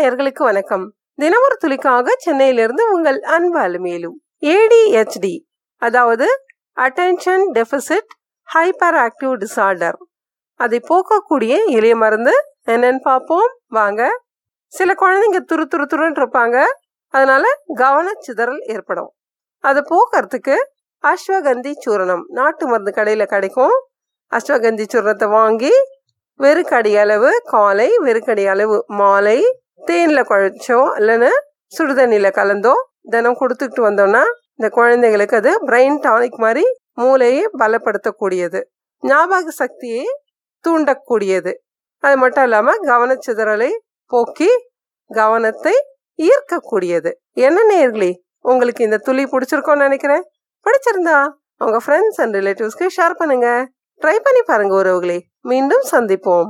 நேயர்களுக்கு வணக்கம். தினமொரு துளிக்காக சென்னையிலிருந்து உங்கள் அன்பு அலுமேலும் ஏடிஹெச்டி அதாவது attention deficit hyper active disorder அதை போக்கக்கூடிய எளிய மருந்து என்னன்னு பார்ப்போம். வாங்க. சில குழந்தைங்க துரு துரு துருன்னு இருப்பாங்க. அதனால கவனச்சிதறல் ஏற்படும். அதை போக்குறதுக்கு அஸ்வகந்தி சூரணம் நாட்டு மருந்து கடையில் கிடைக்கும். அஸ்வகந்தி சூரணத்தை வாங்கி வெறுக்கடி அளவு காலை வெறுக்கடி அளவு மாலை தேனில் குழைச்சோ இல்லைன்னு சுடுதண்ணியில் கலந்தோ தினம் கொடுத்துக்கிட்டு வந்தோம்னா இந்த குழந்தைங்களுக்கு அது பிரெயின் டானிக் மாதிரி மூளையை பலப்படுத்தக்கூடியது. ஞாபக சக்தியை தூண்டக்கூடியது. அது மட்டும் இல்லாமல் கவனச்சிதறலை போக்கி கவனத்தை ஈர்க்கக்கூடியது. என்ன நேர்களே உங்களுக்கு இந்த துளி பிடிச்சிருக்கோன்னு நினைக்கிறேன். பிடிச்சிருந்தா உங்க ஃப்ரெண்ட்ஸ் அண்ட் ரிலேட்டிவ்ஸ்க்கு ஷேர் பண்ணுங்க. ட்ரை பண்ணி பாருங்க உறவுகளே. மீண்டும் சந்திப்போம்.